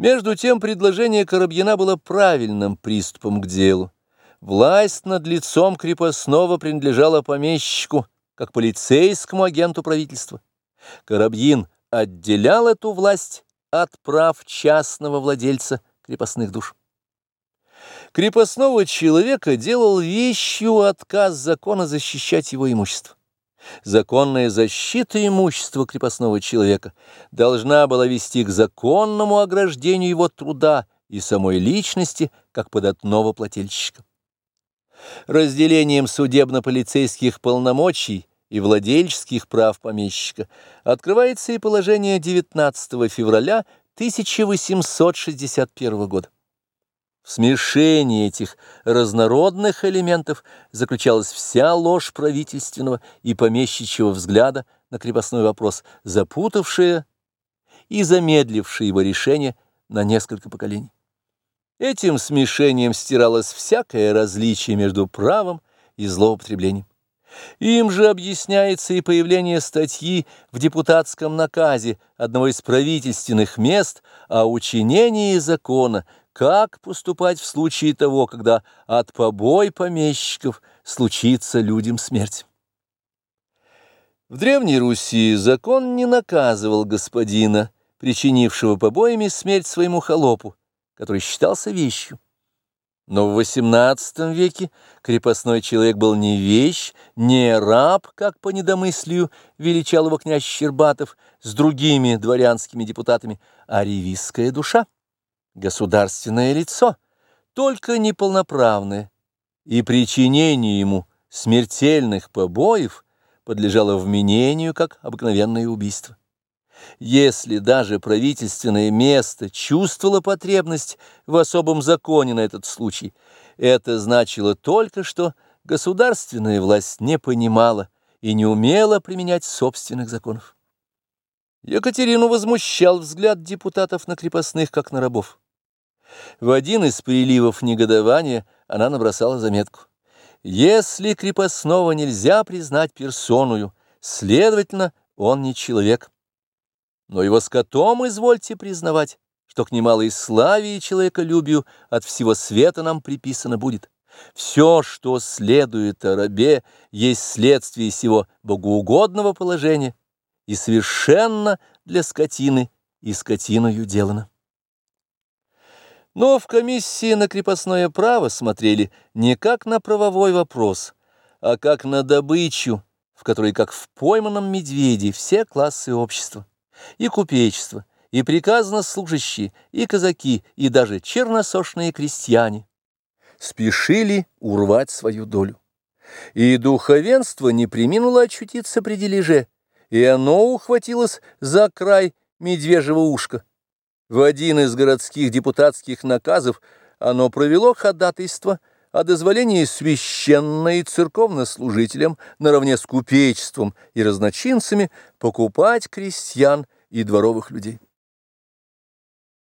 Между тем предложение Коробьина было правильным приступом к делу. Власть над лицом крепостного принадлежала помещику, как полицейскому агенту правительства. Коробьин отделял эту власть от прав частного владельца крепостных душ. Крепостного человека делал вещью отказ закона защищать его имущество. Законная защита имущества крепостного человека должна была вести к законному ограждению его труда и самой личности, как податного плательщика. Разделением судебно-полицейских полномочий и владельческих прав помещика открывается и положение 19 февраля 1861 года. В смешении этих разнородных элементов заключалась вся ложь правительственного и помещичьего взгляда на крепостной вопрос, запутавшая и замедлившая его решение на несколько поколений. Этим смешением стиралось всякое различие между правом и злоупотреблением. Им же объясняется и появление статьи в депутатском наказе одного из правительственных мест о учинении закона – как поступать в случае того, когда от побой помещиков случится людям смерть? В Древней Руси закон не наказывал господина, причинившего побоями смерть своему холопу, который считался вещью. Но в XVIII веке крепостной человек был не вещь, не раб, как по недомыслию величал его князь Щербатов с другими дворянскими депутатами, а ревизская душа государственное лицо, только неполноправное, и причинение ему смертельных побоев подлежало вменению как обыкновенное убийство. Если даже правительственное место чувствовало потребность в особом законе на этот случай, это значило только, что государственная власть не понимала и не умела применять собственных законов. Екатерину возмущал взгляд депутатов на крепостных, как на рабов. В один из приливов негодования она набросала заметку. «Если крепостного нельзя признать персоную, следовательно, он не человек. Но его скотом извольте признавать, что к немалой славе и человеколюбию от всего света нам приписано будет. Все, что следует о рабе, есть следствие сего богоугодного положения и совершенно для скотины и скотиною делано. Но в комиссии на крепостное право смотрели не как на правовой вопрос, а как на добычу, в которой, как в пойманном медведе, все классы общества, и купечество, и приказно служащие, и казаки, и даже черносошные крестьяне спешили урвать свою долю. И духовенство не приминуло очутиться при дележе, и оно ухватилось за край медвежьего ушка. В один из городских депутатских наказов оно провело ходатайство о дозволении священно и церковнослужителям наравне с купечеством и разночинцами покупать крестьян и дворовых людей.